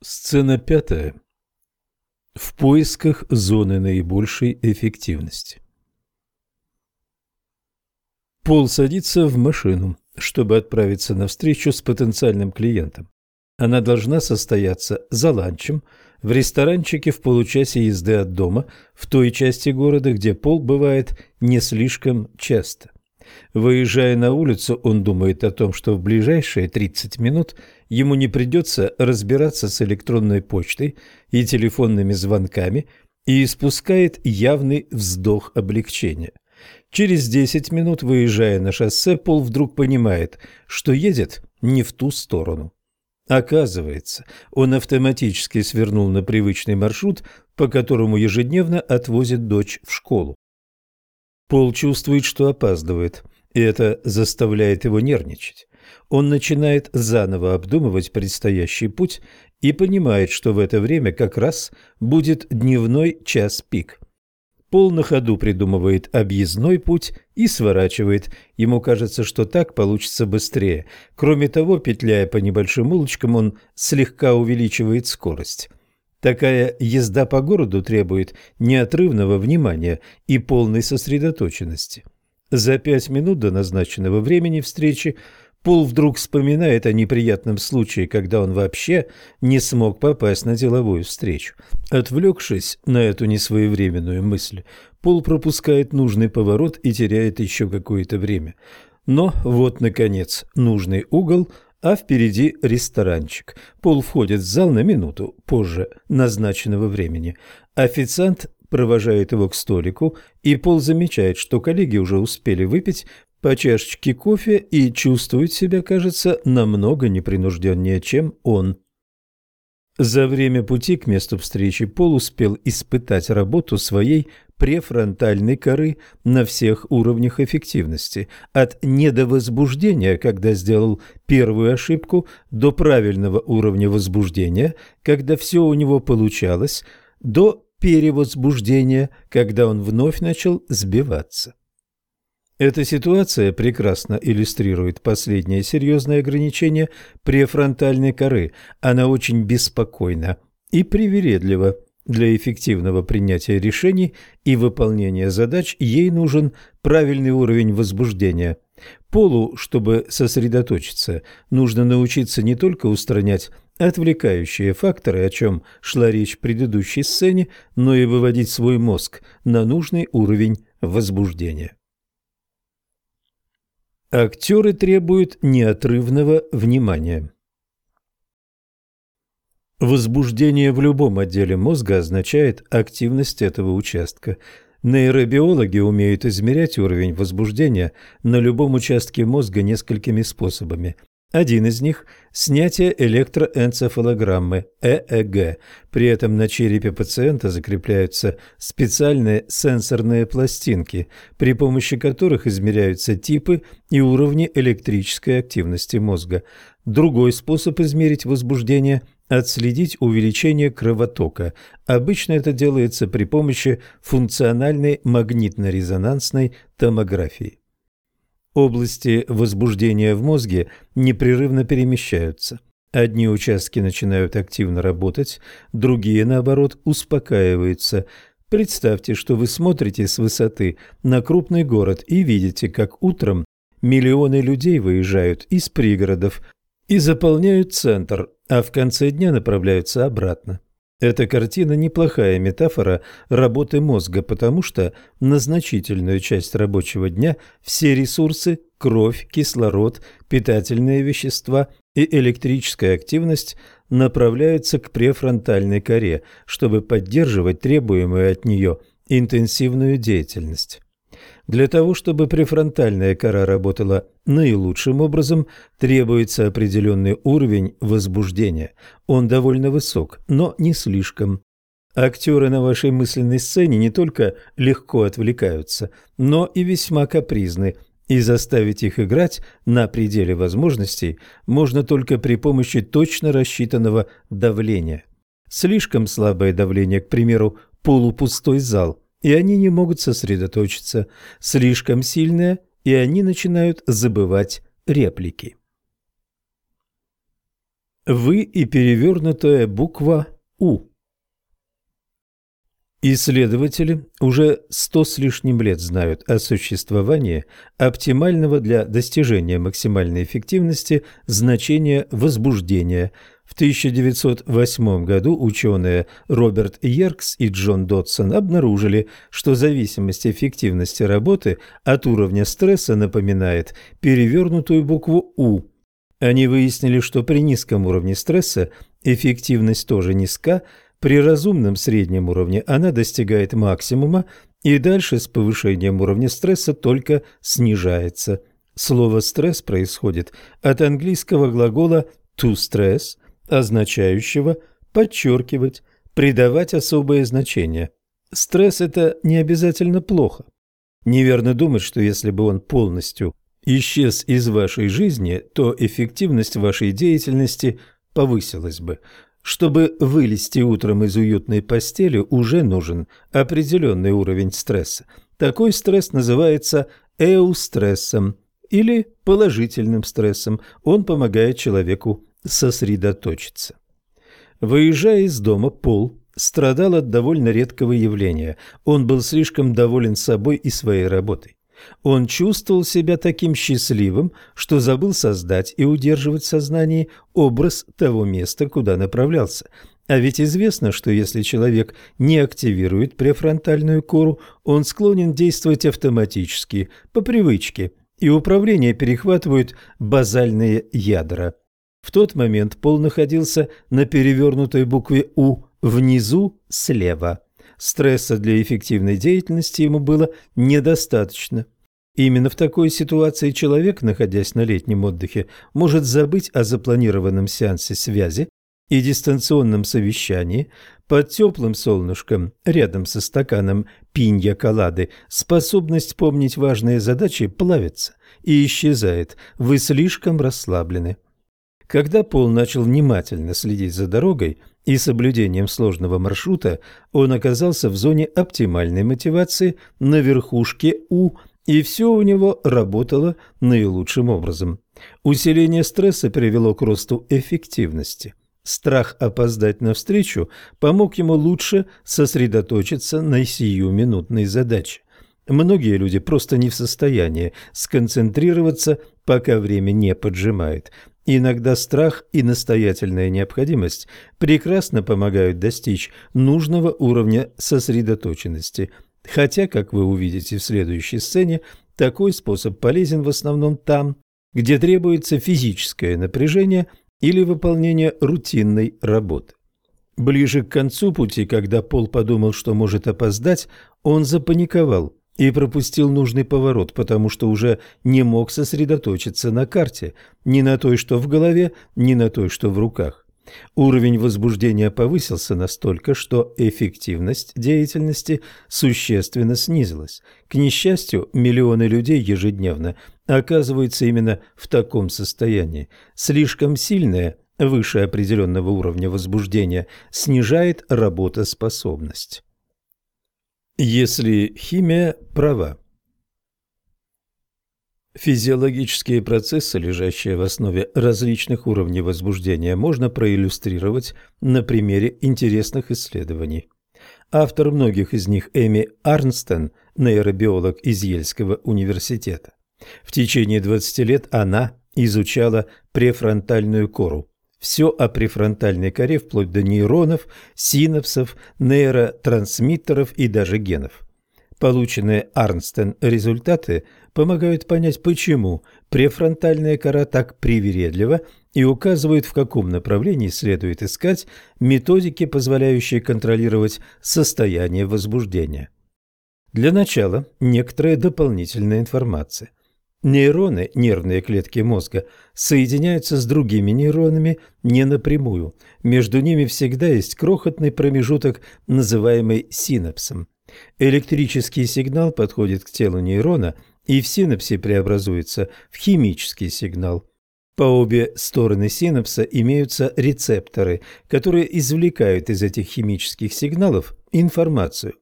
Сцена пятая. В поисках зоны наибольшей эффективности. Пол садится в машину, чтобы отправиться на встречу с потенциальным клиентом. Она должна состояться за ланчем в ресторанчике в получасе езды от дома в той части города, где Пол бывает не слишком часто. Выезжая на улицу, он думает о том, что в ближайшие 30 минут ему не придется разбираться с электронной почтой и телефонными звонками и испускает явный вздох облегчения. Через 10 минут, выезжая на шоссе, Пол вдруг понимает, что едет не в ту сторону. Оказывается, он автоматически свернул на привычный маршрут, по которому ежедневно отвозит дочь в школу. Пол чувствует, что опаздывает, и это заставляет его нервничать. Он начинает заново обдумывать предстоящий путь и понимает, что в это время как раз будет дневной час пик. Пол на ходу придумывает объездной путь и сворачивает. Ему кажется, что так получится быстрее. Кроме того, петляя по небольшим улочкам, он слегка увеличивает скорость. Такая езда по городу требует неотрывного внимания и полной сосредоточенности. За пять минут до назначенного времени встречи Пол вдруг вспоминает о неприятном случае, когда он вообще не смог попасть на деловую встречу. Отвлекшись на эту несвоевременную мысль, Пол пропускает нужный поворот и теряет еще какое-то время. Но вот, наконец, нужный угол – а впереди ресторанчик. Пол входит в зал на минуту позже назначенного времени. Официант провожает его к столику, и Пол замечает, что коллеги уже успели выпить по чашечке кофе и чувствуют себя, кажется, намного непринужденнее, чем он. За время пути к месту встречи Пол успел испытать работу своей префронтальной коры на всех уровнях эффективности, от недовозбуждения, когда сделал первую ошибку, до правильного уровня возбуждения, когда все у него получалось, до перевозбуждения, когда он вновь начал сбиваться. Эта ситуация прекрасно иллюстрирует последнее серьезное ограничение префронтальной коры. Она очень беспокойна и привередлива. Для эффективного принятия решений и выполнения задач ей нужен правильный уровень возбуждения. Полу, чтобы сосредоточиться, нужно научиться не только устранять отвлекающие факторы, о чем шла речь в предыдущей сцене, но и выводить свой мозг на нужный уровень возбуждения. Актеры требуют неотрывного внимания. Возбуждение в любом отделе мозга означает активность этого участка. Нейробиологи умеют измерять уровень возбуждения на любом участке мозга несколькими способами. Один из них – снятие электроэнцефалограммы ЭЭГ. При этом на черепе пациента закрепляются специальные сенсорные пластинки, при помощи которых измеряются типы и уровни электрической активности мозга. Другой способ измерить возбуждение – отследить увеличение кровотока. Обычно это делается при помощи функциональной магнитно-резонансной томографии. Области возбуждения в мозге непрерывно перемещаются. Одни участки начинают активно работать, другие, наоборот, успокаиваются. Представьте, что вы смотрите с высоты на крупный город и видите, как утром миллионы людей выезжают из пригородов и заполняют центр, а в конце дня направляются обратно. Эта картина неплохая метафора работы мозга, потому что на значительную часть рабочего дня все ресурсы – кровь, кислород, питательные вещества и электрическая активность – направляются к префронтальной коре, чтобы поддерживать требуемую от нее интенсивную деятельность. Для того, чтобы префронтальная кора работала наилучшим образом, требуется определенный уровень возбуждения. Он довольно высок, но не слишком. Актеры на вашей мысленной сцене не только легко отвлекаются, но и весьма капризны, и заставить их играть на пределе возможностей можно только при помощи точно рассчитанного давления. Слишком слабое давление, к примеру, полупустой зал – и они не могут сосредоточиться. Слишком сильное, и они начинают забывать реплики. Вы и перевернутая буква «У». Исследователи уже сто с лишним лет знают о существовании оптимального для достижения максимальной эффективности значения возбуждения. В 1908 году ученые Роберт Йеркс и Джон Дотсон обнаружили, что зависимость эффективности работы от уровня стресса напоминает перевернутую букву «У». Они выяснили, что при низком уровне стресса эффективность тоже низка – при разумном среднем уровне она достигает максимума и дальше с повышением уровня стресса только снижается. Слово «стресс» происходит от английского глагола «to stress», означающего «подчеркивать», «придавать особое значение». Стресс – это не обязательно плохо. Неверно думать, что если бы он полностью исчез из вашей жизни, то эффективность вашей деятельности повысилась бы. Чтобы вылезти утром из уютной постели, уже нужен определенный уровень стресса. Такой стресс называется эустрессом или положительным стрессом. Он помогает человеку сосредоточиться. Выезжая из дома, Пол страдал от довольно редкого явления. Он был слишком доволен собой и своей работой. Он чувствовал себя таким счастливым, что забыл создать и удерживать в сознании образ того места, куда направлялся. А ведь известно, что если человек не активирует префронтальную кору, он склонен действовать автоматически, по привычке, и управление перехватывают базальные ядра. В тот момент Пол находился на перевернутой букве «У» внизу слева. Стресса для эффективной деятельности ему было недостаточно. Именно в такой ситуации человек, находясь на летнем отдыхе, может забыть о запланированном сеансе связи и дистанционном совещании под теплым солнышком рядом со стаканом пинья-колады способность помнить важные задачи плавится и исчезает. Вы слишком расслаблены. Когда Пол начал внимательно следить за дорогой и соблюдением сложного маршрута, он оказался в зоне оптимальной мотивации на верхушке У, и все у него работало наилучшим образом. Усиление стресса привело к росту эффективности. Страх опоздать на встречу помог ему лучше сосредоточиться на сиюминутной задаче. Многие люди просто не в состоянии сконцентрироваться, пока время не поджимает. Иногда страх и настоятельная необходимость прекрасно помогают достичь нужного уровня сосредоточенности. Хотя, как вы увидите в следующей сцене, такой способ полезен в основном там, где требуется физическое напряжение или выполнение рутинной работы. Ближе к концу пути, когда Пол подумал, что может опоздать, он запаниковал и пропустил нужный поворот, потому что уже не мог сосредоточиться на карте, ни на той, что в голове, ни на той, что в руках. Уровень возбуждения повысился настолько, что эффективность деятельности существенно снизилась. К несчастью, миллионы людей ежедневно оказываются именно в таком состоянии. Слишком сильное, выше определенного уровня возбуждения, снижает работоспособность. Если химия права. Физиологические процессы, лежащие в основе различных уровней возбуждения, можно проиллюстрировать на примере интересных исследований. Автор многих из них Эми Арнстен, нейробиолог из Ельского университета. В течение 20 лет она изучала префронтальную кору, все о префронтальной коре вплоть до нейронов, синапсов, нейротрансмиттеров и даже генов. Полученные Арнстен результаты помогают понять, почему префронтальная кора так привередлива и указывают, в каком направлении следует искать методики, позволяющие контролировать состояние возбуждения. Для начала некоторая дополнительная информация. Нейроны, нервные клетки мозга, соединяются с другими нейронами не напрямую. Между ними всегда есть крохотный промежуток, называемый синапсом. Электрический сигнал подходит к телу нейрона и в синапсе преобразуется в химический сигнал. По обе стороны синапса имеются рецепторы, которые извлекают из этих химических сигналов информацию.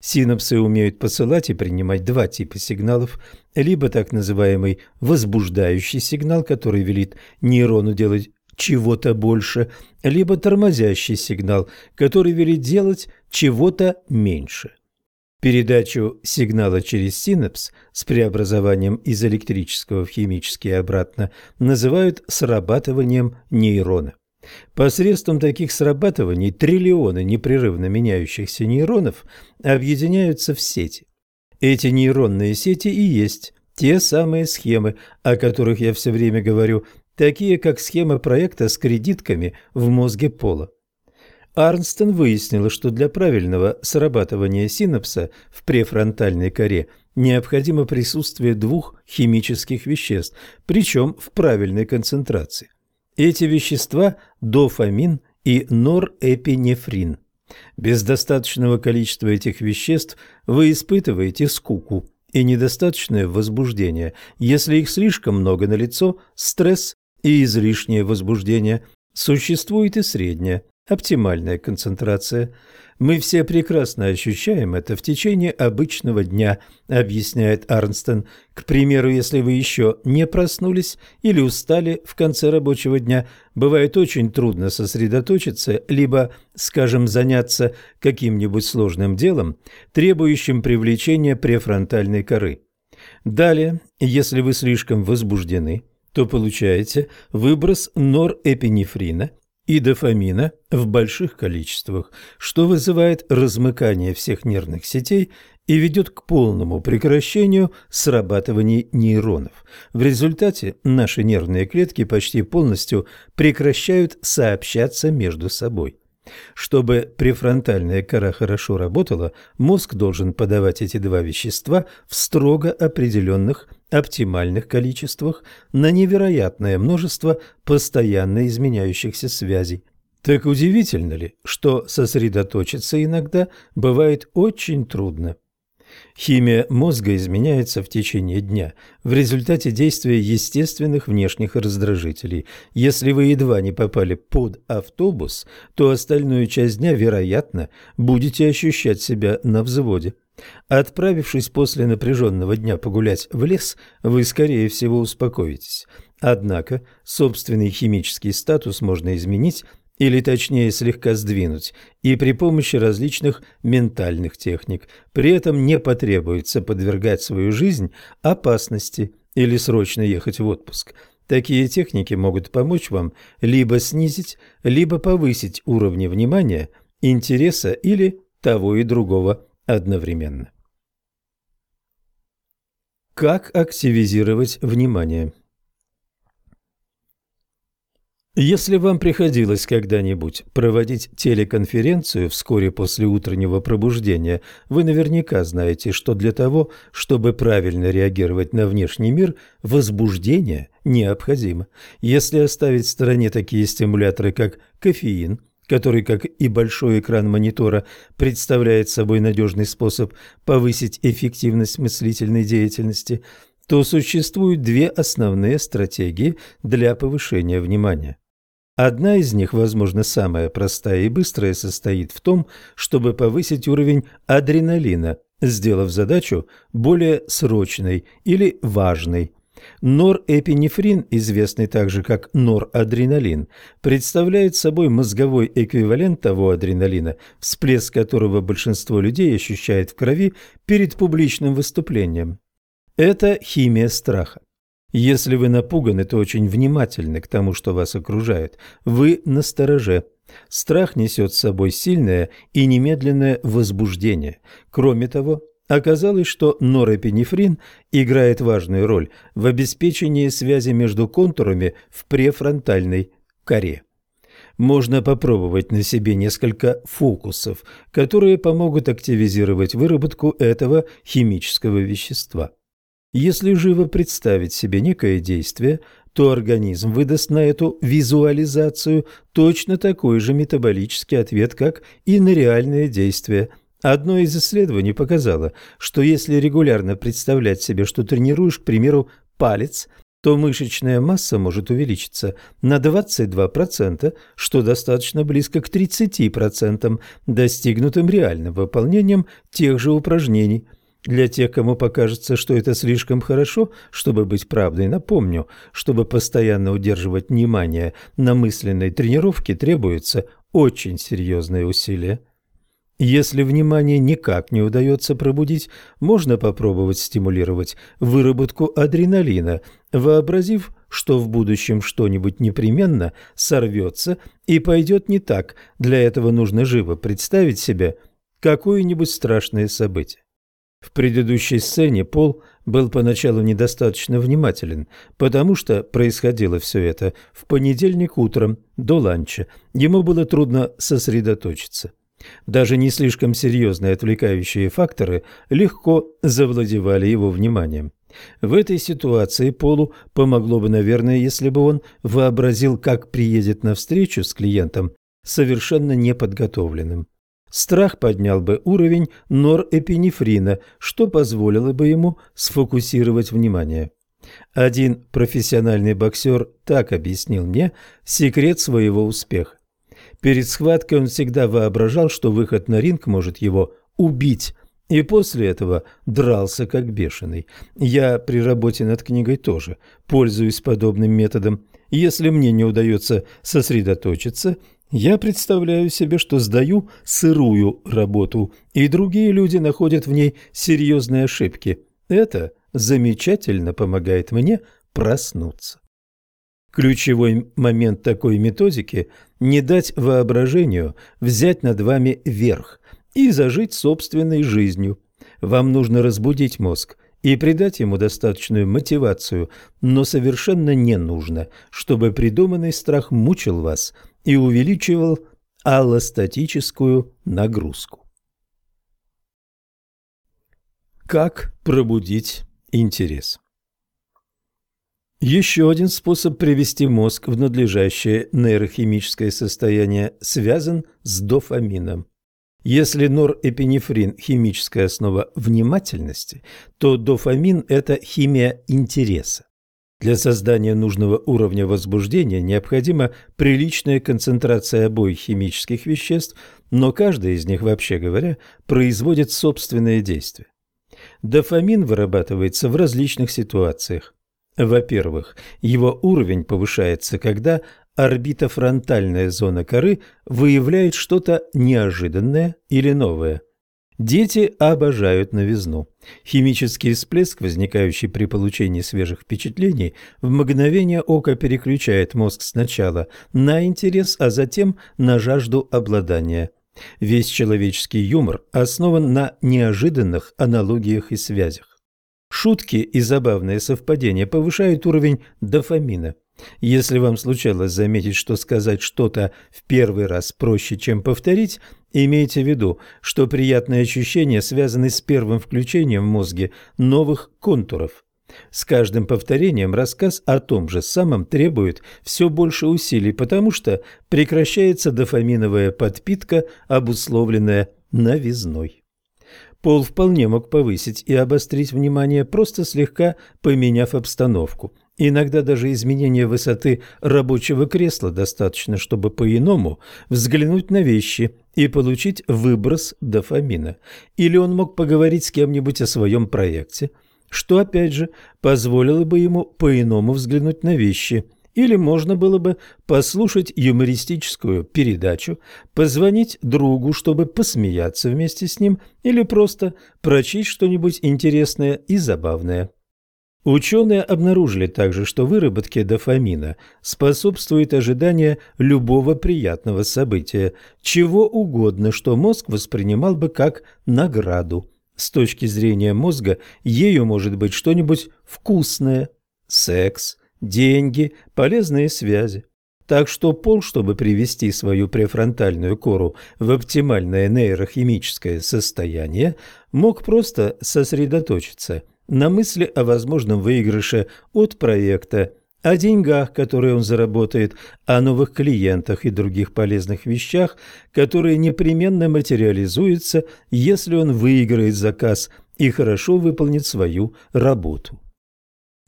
Синапсы умеют посылать и принимать два типа сигналов, либо так называемый возбуждающий сигнал, который велит нейрону делать чего-то больше, либо тормозящий сигнал, который велит делать чего-то меньше. Передачу сигнала через синапс с преобразованием из электрического в химический и обратно называют срабатыванием нейрона. Посредством таких срабатываний триллионы непрерывно меняющихся нейронов объединяются в сети. Эти нейронные сети и есть те самые схемы, о которых я все время говорю, такие как схема проекта с кредитками в мозге Пола. Арнстон выяснила, что для правильного срабатывания синапса в префронтальной коре необходимо присутствие двух химических веществ, причем в правильной концентрации. Эти вещества – дофамин и норэпинефрин. Без достаточного количества этих веществ вы испытываете скуку и недостаточное возбуждение. Если их слишком много на лицо, стресс и излишнее возбуждение. Существует и среднее оптимальная концентрация. Мы все прекрасно ощущаем это в течение обычного дня, объясняет Арнстон. К примеру, если вы еще не проснулись или устали в конце рабочего дня, бывает очень трудно сосредоточиться, либо, скажем, заняться каким-нибудь сложным делом, требующим привлечения префронтальной коры. Далее, если вы слишком возбуждены, то получаете выброс норэпинефрина – и дофамина в больших количествах, что вызывает размыкание всех нервных сетей и ведет к полному прекращению срабатывания нейронов. В результате наши нервные клетки почти полностью прекращают сообщаться между собой. Чтобы префронтальная кора хорошо работала, мозг должен подавать эти два вещества в строго определенных оптимальных количествах на невероятное множество постоянно изменяющихся связей. Так удивительно ли, что сосредоточиться иногда бывает очень трудно? Химия мозга изменяется в течение дня в результате действия естественных внешних раздражителей. Если вы едва не попали под автобус, то остальную часть дня, вероятно, будете ощущать себя на взводе. Отправившись после напряженного дня погулять в лес, вы, скорее всего, успокоитесь. Однако собственный химический статус можно изменить или точнее слегка сдвинуть, и при помощи различных ментальных техник. При этом не потребуется подвергать свою жизнь опасности или срочно ехать в отпуск. Такие техники могут помочь вам либо снизить, либо повысить уровни внимания, интереса или того и другого одновременно. Как активизировать внимание? Если вам приходилось когда-нибудь проводить телеконференцию вскоре после утреннего пробуждения, вы наверняка знаете, что для того, чтобы правильно реагировать на внешний мир, возбуждение необходимо. Если оставить в стороне такие стимуляторы, как кофеин, который, как и большой экран монитора, представляет собой надежный способ повысить эффективность мыслительной деятельности, то существуют две основные стратегии для повышения внимания. Одна из них, возможно, самая простая и быстрая, состоит в том, чтобы повысить уровень адреналина, сделав задачу более срочной или важной. Норэпинефрин, известный также как норадреналин, представляет собой мозговой эквивалент того адреналина, всплеск которого большинство людей ощущает в крови перед публичным выступлением. Это химия страха. Если вы напуганы, то очень внимательны к тому, что вас окружает. Вы настороже. Страх несет с собой сильное и немедленное возбуждение. Кроме того, оказалось, что норэпинефрин играет важную роль в обеспечении связи между контурами в префронтальной коре. Можно попробовать на себе несколько фокусов, которые помогут активизировать выработку этого химического вещества. Если живо представить себе некое действие, то организм выдаст на эту визуализацию точно такой же метаболический ответ, как и на реальное действие. Одно из исследований показало, что если регулярно представлять себе, что тренируешь, к примеру, палец, то мышечная масса может увеличиться на 22%, что достаточно близко к 30%, достигнутым реальным выполнением тех же упражнений – Для тех, кому покажется, что это слишком хорошо, чтобы быть правдой, напомню, чтобы постоянно удерживать внимание на мысленной тренировке, требуется очень серьезные усилия. Если внимание никак не удается пробудить, можно попробовать стимулировать выработку адреналина, вообразив, что в будущем что-нибудь непременно сорвется и пойдет не так. Для этого нужно живо представить себе какое-нибудь страшное событие. В предыдущей сцене Пол был поначалу недостаточно внимателен, потому что происходило все это в понедельник утром до ланча. Ему было трудно сосредоточиться. Даже не слишком серьезные отвлекающие факторы легко завладевали его вниманием. В этой ситуации Полу помогло бы, наверное, если бы он вообразил, как приедет на встречу с клиентом совершенно неподготовленным. Страх поднял бы уровень норэпинефрина, что позволило бы ему сфокусировать внимание. Один профессиональный боксер так объяснил мне секрет своего успеха. Перед схваткой он всегда воображал, что выход на ринг может его убить, и после этого дрался как бешеный. Я при работе над книгой тоже пользуюсь подобным методом. Если мне не удается сосредоточиться, я представляю себе, что сдаю сырую работу, и другие люди находят в ней серьезные ошибки. Это замечательно помогает мне проснуться. Ключевой момент такой методики – не дать воображению взять над вами верх и зажить собственной жизнью. Вам нужно разбудить мозг и придать ему достаточную мотивацию, но совершенно не нужно, чтобы придуманный страх мучил вас – и увеличивал аллостатическую нагрузку. Как пробудить интерес? Еще один способ привести мозг в надлежащее нейрохимическое состояние связан с дофамином. Если норэпинефрин – химическая основа внимательности, то дофамин – это химия интереса. Для создания нужного уровня возбуждения необходима приличная концентрация обоих химических веществ, но каждая из них, вообще говоря, производит собственное действие. Дофамин вырабатывается в различных ситуациях. Во-первых, его уровень повышается, когда орбитофронтальная зона коры выявляет что-то неожиданное или новое – Дети обожают новизну. Химический всплеск, возникающий при получении свежих впечатлений, в мгновение ока переключает мозг сначала на интерес, а затем на жажду обладания. Весь человеческий юмор основан на неожиданных аналогиях и связях. Шутки и забавные совпадения повышают уровень дофамина – если вам случалось заметить, что сказать что-то в первый раз проще, чем повторить, имейте в виду, что приятные ощущения связаны с первым включением в мозге новых контуров. С каждым повторением рассказ о том же самом требует все больше усилий, потому что прекращается дофаминовая подпитка, обусловленная новизной. Пол вполне мог повысить и обострить внимание, просто слегка поменяв обстановку – Иногда даже изменение высоты рабочего кресла достаточно, чтобы по-иному взглянуть на вещи и получить выброс дофамина. Или он мог поговорить с кем-нибудь о своем проекте, что, опять же, позволило бы ему по-иному взглянуть на вещи. Или можно было бы послушать юмористическую передачу, позвонить другу, чтобы посмеяться вместе с ним, или просто прочесть что-нибудь интересное и забавное. Ученые обнаружили также, что выработке дофамина способствует ожидание любого приятного события, чего угодно, что мозг воспринимал бы как награду. С точки зрения мозга ею может быть что-нибудь вкусное – секс, деньги, полезные связи. Так что Пол, чтобы привести свою префронтальную кору в оптимальное нейрохимическое состояние, мог просто сосредоточиться – на мысли о возможном выигрыше от проекта, о деньгах, которые он заработает, о новых клиентах и других полезных вещах, которые непременно материализуются, если он выиграет заказ и хорошо выполнит свою работу.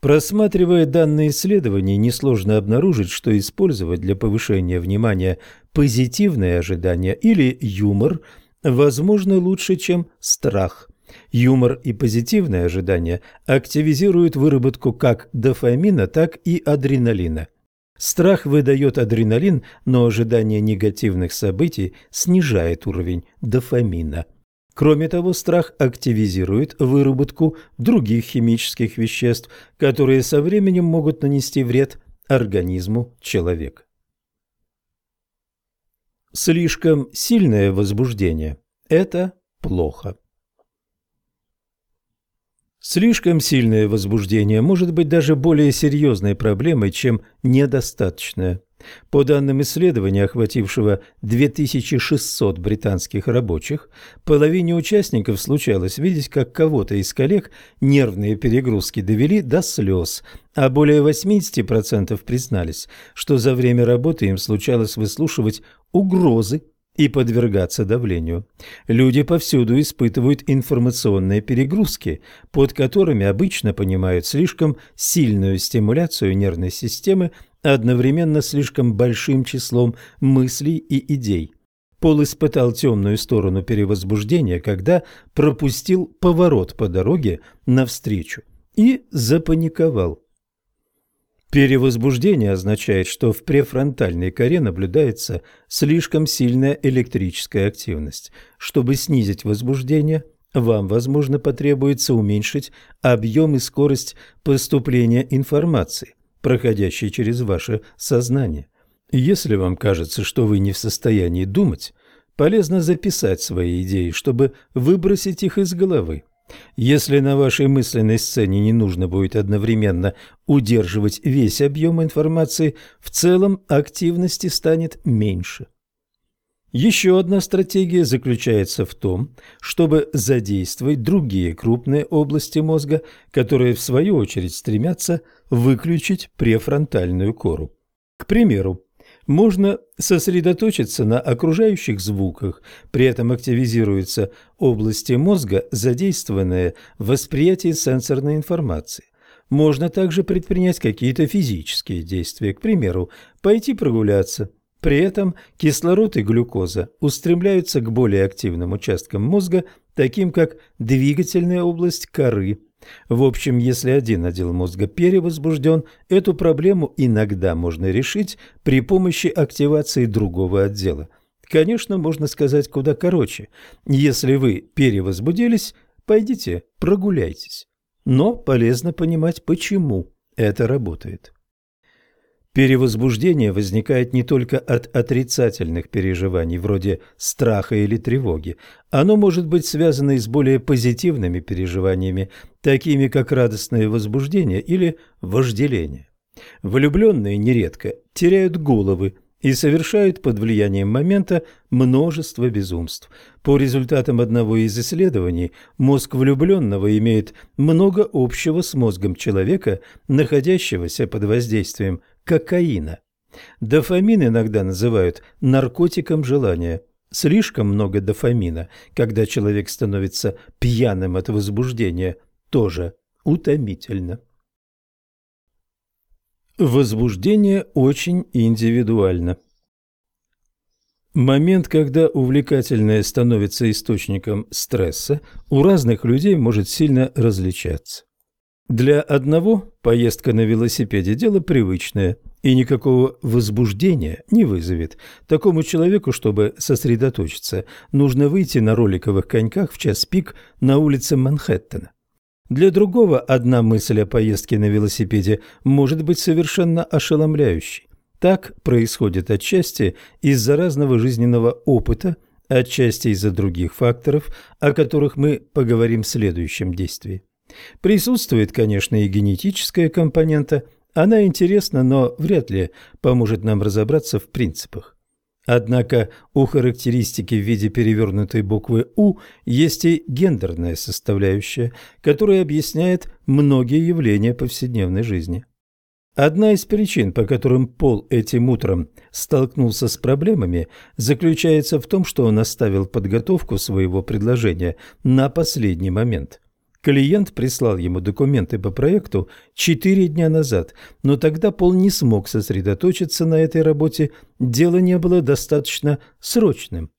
Просматривая данные исследования, несложно обнаружить, что использовать для повышения внимания позитивные ожидания или юмор возможно лучше, чем страх – Юмор и позитивное ожидание активизируют выработку как дофамина, так и адреналина. Страх выдает адреналин, но ожидание негативных событий снижает уровень дофамина. Кроме того, страх активизирует выработку других химических веществ, которые со временем могут нанести вред организму человека. Слишком сильное возбуждение – это плохо. Слишком сильное возбуждение может быть даже более серьезной проблемой, чем недостаточное. По данным исследования, охватившего 2600 британских рабочих, половине участников случалось видеть, как кого-то из коллег нервные перегрузки довели до слез, а более 80% признались, что за время работы им случалось выслушивать угрозы и подвергаться давлению. Люди повсюду испытывают информационные перегрузки, под которыми обычно понимают слишком сильную стимуляцию нервной системы одновременно слишком большим числом мыслей и идей. Пол испытал темную сторону перевозбуждения, когда пропустил поворот по дороге навстречу и запаниковал. Перевозбуждение означает, что в префронтальной коре наблюдается слишком сильная электрическая активность. Чтобы снизить возбуждение, вам, возможно, потребуется уменьшить объем и скорость поступления информации, проходящей через ваше сознание. Если вам кажется, что вы не в состоянии думать, полезно записать свои идеи, чтобы выбросить их из головы. Если на вашей мысленной сцене не нужно будет одновременно удерживать весь объем информации, в целом активности станет меньше. Еще одна стратегия заключается в том, чтобы задействовать другие крупные области мозга, которые в свою очередь стремятся выключить префронтальную кору. К примеру, можно сосредоточиться на окружающих звуках, при этом активизируются области мозга, задействованные в восприятии сенсорной информации. Можно также предпринять какие-то физические действия, к примеру, пойти прогуляться. При этом кислород и глюкоза устремляются к более активным участкам мозга, таким как двигательная область коры – в общем, если один отдел мозга перевозбужден, эту проблему иногда можно решить при помощи активации другого отдела. Конечно, можно сказать куда короче. Если вы перевозбудились, пойдите прогуляйтесь. Но полезно понимать, почему это работает. Перевозбуждение возникает не только от отрицательных переживаний, вроде страха или тревоги. Оно может быть связано и с более позитивными переживаниями, такими как радостное возбуждение или вожделение. Влюбленные нередко теряют головы и совершают под влиянием момента множество безумств. По результатам одного из исследований, мозг влюбленного имеет много общего с мозгом человека, находящегося под воздействием кокаина. Дофамин иногда называют наркотиком желания. Слишком много дофамина, когда человек становится пьяным от возбуждения, тоже утомительно. Возбуждение очень индивидуально. Момент, когда увлекательное становится источником стресса, у разных людей может сильно различаться. Для одного поездка на велосипеде – дело привычное и никакого возбуждения не вызовет. Такому человеку, чтобы сосредоточиться, нужно выйти на роликовых коньках в час пик на улице Манхэттена. Для другого одна мысль о поездке на велосипеде может быть совершенно ошеломляющей. Так происходит отчасти из-за разного жизненного опыта, отчасти из-за других факторов, о которых мы поговорим в следующем действии. Присутствует, конечно, и генетическая компонента. Она интересна, но вряд ли поможет нам разобраться в принципах. Однако у характеристики в виде перевернутой буквы «У» есть и гендерная составляющая, которая объясняет многие явления повседневной жизни. Одна из причин, по которым Пол этим утром столкнулся с проблемами, заключается в том, что он оставил подготовку своего предложения на последний момент – Клиент прислал ему документы по проекту четыре дня назад, но тогда Пол не смог сосредоточиться на этой работе, дело не было достаточно срочным.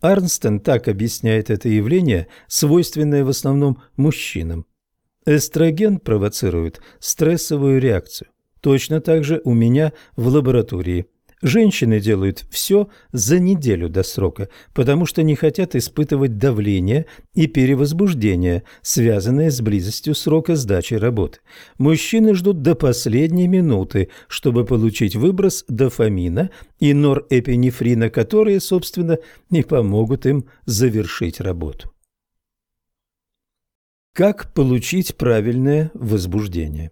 Арнстон так объясняет это явление, свойственное в основном мужчинам. Эстроген провоцирует стрессовую реакцию. Точно так же у меня в лаборатории – Женщины делают все за неделю до срока, потому что не хотят испытывать давление и перевозбуждение, связанное с близостью срока сдачи работы. Мужчины ждут до последней минуты, чтобы получить выброс дофамина и норэпинефрина, которые, собственно, не помогут им завершить работу. Как получить правильное возбуждение?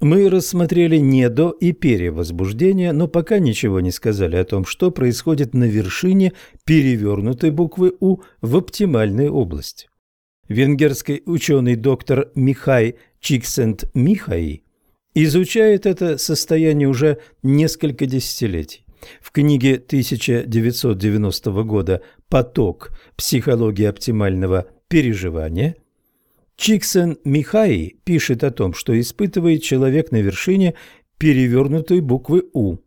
Мы рассмотрели недо и перевозбуждение, но пока ничего не сказали о том, что происходит на вершине перевернутой буквы «У» в оптимальной области. Венгерский ученый доктор Михай Чиксент Михаи изучает это состояние уже несколько десятилетий. В книге 1990 года «Поток. Психология оптимального переживания» Чиксен Михаи пишет о том, что испытывает человек на вершине перевернутой буквы «У».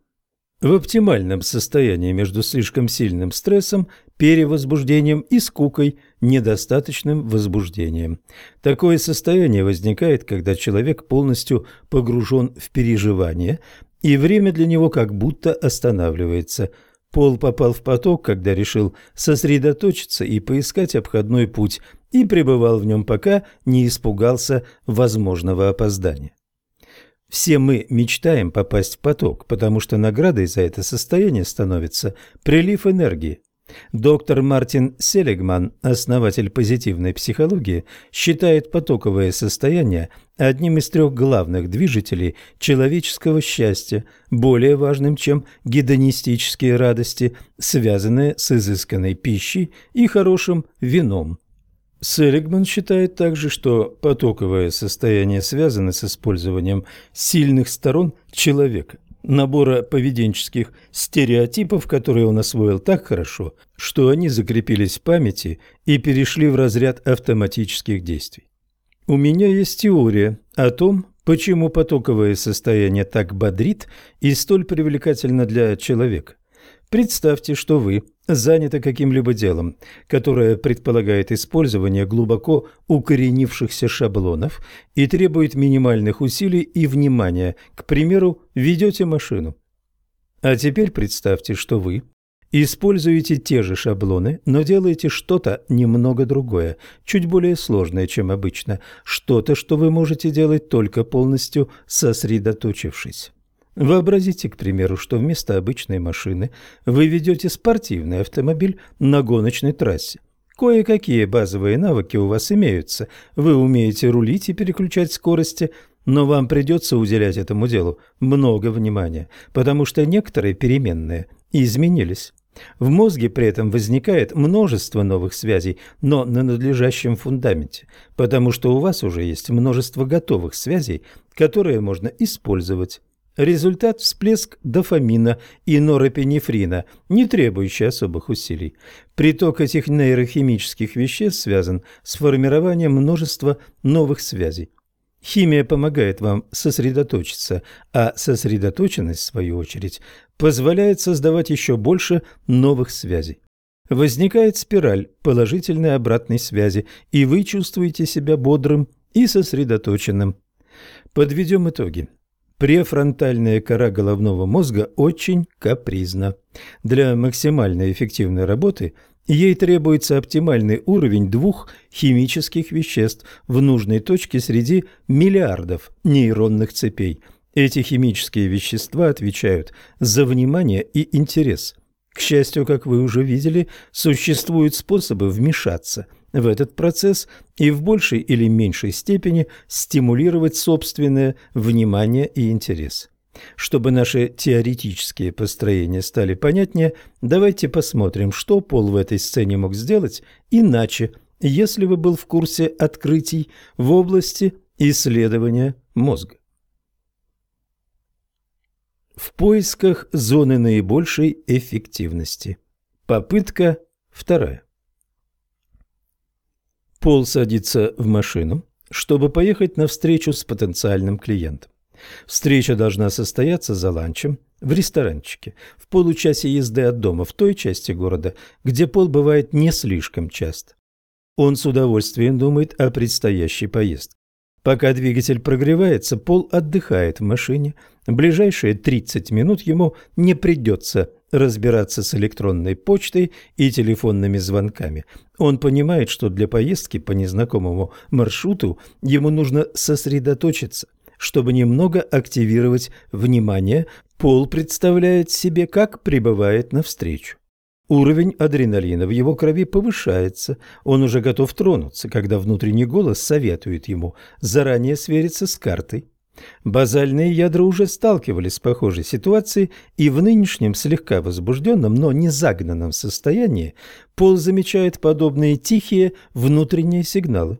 В оптимальном состоянии между слишком сильным стрессом, перевозбуждением и скукой, недостаточным возбуждением. Такое состояние возникает, когда человек полностью погружен в переживание, и время для него как будто останавливается – Пол попал в поток, когда решил сосредоточиться и поискать обходной путь, и пребывал в нем, пока не испугался возможного опоздания. Все мы мечтаем попасть в поток, потому что наградой за это состояние становится прилив энергии. Доктор Мартин Селигман, основатель позитивной психологии, считает потоковое состояние одним из трех главных движителей человеческого счастья, более важным, чем гедонистические радости, связанные с изысканной пищей и хорошим вином. Селигман считает также, что потоковое состояние связано с использованием сильных сторон человека, набора поведенческих стереотипов, которые он освоил так хорошо, что они закрепились в памяти и перешли в разряд автоматических действий. У меня есть теория о том, почему потоковое состояние так бодрит и столь привлекательно для человека. Представьте, что вы заняты каким-либо делом, которое предполагает использование глубоко укоренившихся шаблонов и требует минимальных усилий и внимания, к примеру, ведете машину. А теперь представьте, что вы используете те же шаблоны, но делаете что-то немного другое, чуть более сложное, чем обычно, что-то, что вы можете делать только полностью сосредоточившись. Вообразите, к примеру, что вместо обычной машины вы ведете спортивный автомобиль на гоночной трассе. Кое-какие базовые навыки у вас имеются. Вы умеете рулить и переключать скорости, но вам придется уделять этому делу много внимания, потому что некоторые переменные изменились. В мозге при этом возникает множество новых связей, но на надлежащем фундаменте, потому что у вас уже есть множество готовых связей, которые можно использовать. Результат – всплеск дофамина и норэпинефрина, не требующий особых усилий. Приток этих нейрохимических веществ связан с формированием множества новых связей. Химия помогает вам сосредоточиться, а сосредоточенность, в свою очередь, позволяет создавать еще больше новых связей. Возникает спираль положительной обратной связи, и вы чувствуете себя бодрым и сосредоточенным. Подведем итоги. Префронтальная кора головного мозга очень капризна. Для максимально эффективной работы ей требуется оптимальный уровень двух химических веществ в нужной точке среди миллиардов нейронных цепей. Эти химические вещества отвечают за внимание и интерес. К счастью, как вы уже видели, существуют способы вмешаться – в этот процесс и в большей или меньшей степени стимулировать собственное внимание и интерес. Чтобы наши теоретические построения стали понятнее, давайте посмотрим, что Пол в этой сцене мог сделать иначе, если бы был в курсе открытий в области исследования мозга. В поисках зоны наибольшей эффективности. Попытка вторая. Пол садится в машину, чтобы поехать на встречу с потенциальным клиентом. Встреча должна состояться за ланчем в ресторанчике, в получасе езды от дома, в той части города, где Пол бывает не слишком часто. Он с удовольствием думает о предстоящей поездке. Пока двигатель прогревается, Пол отдыхает в машине. Ближайшие 30 минут ему не придется разбираться с электронной почтой и телефонными звонками. Он понимает, что для поездки по незнакомому маршруту ему нужно сосредоточиться. Чтобы немного активировать внимание, Пол представляет себе, как прибывает навстречу. Уровень адреналина в его крови повышается, он уже готов тронуться, когда внутренний голос советует ему заранее свериться с картой. Базальные ядра уже сталкивались с похожей ситуацией, и в нынешнем слегка возбужденном, но не загнанном состоянии Пол замечает подобные тихие внутренние сигналы.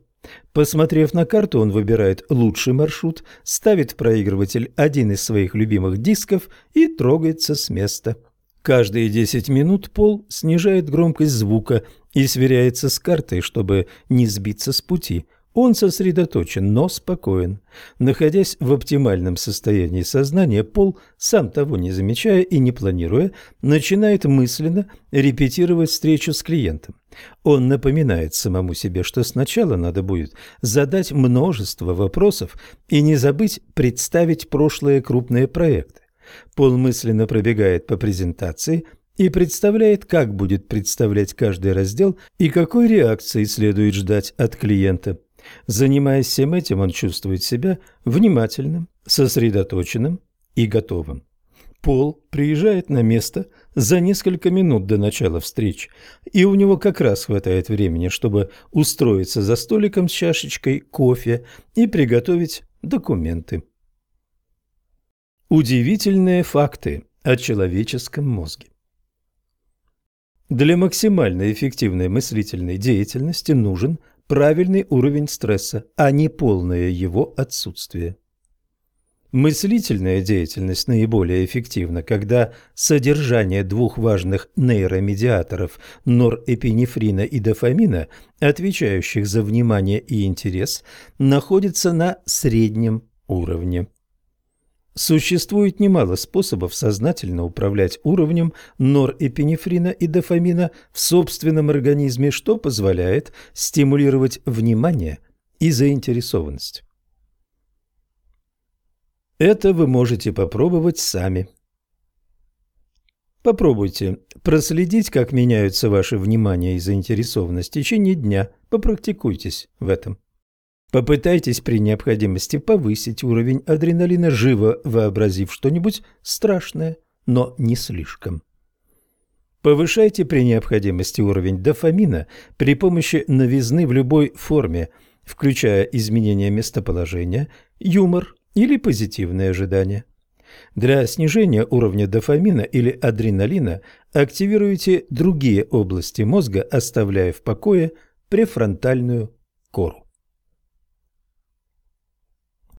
Посмотрев на карту, он выбирает лучший маршрут, ставит в проигрыватель один из своих любимых дисков и трогается с места. Каждые 10 минут Пол снижает громкость звука и сверяется с картой, чтобы не сбиться с пути. Он сосредоточен, но спокоен. Находясь в оптимальном состоянии сознания, Пол, сам того не замечая и не планируя, начинает мысленно репетировать встречу с клиентом. Он напоминает самому себе, что сначала надо будет задать множество вопросов и не забыть представить прошлые крупные проекты. Пол мысленно пробегает по презентации и представляет, как будет представлять каждый раздел и какой реакции следует ждать от клиента. Занимаясь всем этим, он чувствует себя внимательным, сосредоточенным и готовым. Пол приезжает на место за несколько минут до начала встречи, и у него как раз хватает времени, чтобы устроиться за столиком с чашечкой кофе и приготовить документы. Удивительные факты о человеческом мозге. Для максимально эффективной мыслительной деятельности нужен правильный уровень стресса, а не полное его отсутствие. Мыслительная деятельность наиболее эффективна, когда содержание двух важных нейромедиаторов норэпинефрина и дофамина, отвечающих за внимание и интерес, находится на среднем уровне. Существует немало способов сознательно управлять уровнем норэпинефрина и дофамина в собственном организме, что позволяет стимулировать внимание и заинтересованность. Это вы можете попробовать сами. Попробуйте проследить, как меняются ваше внимание и заинтересованность в течение дня. Попрактикуйтесь в этом. Попытайтесь при необходимости повысить уровень адреналина, живо вообразив что-нибудь страшное, но не слишком. Повышайте при необходимости уровень дофамина при помощи новизны в любой форме, включая изменение местоположения, юмор или позитивные ожидания. Для снижения уровня дофамина или адреналина активируйте другие области мозга, оставляя в покое префронтальную кору.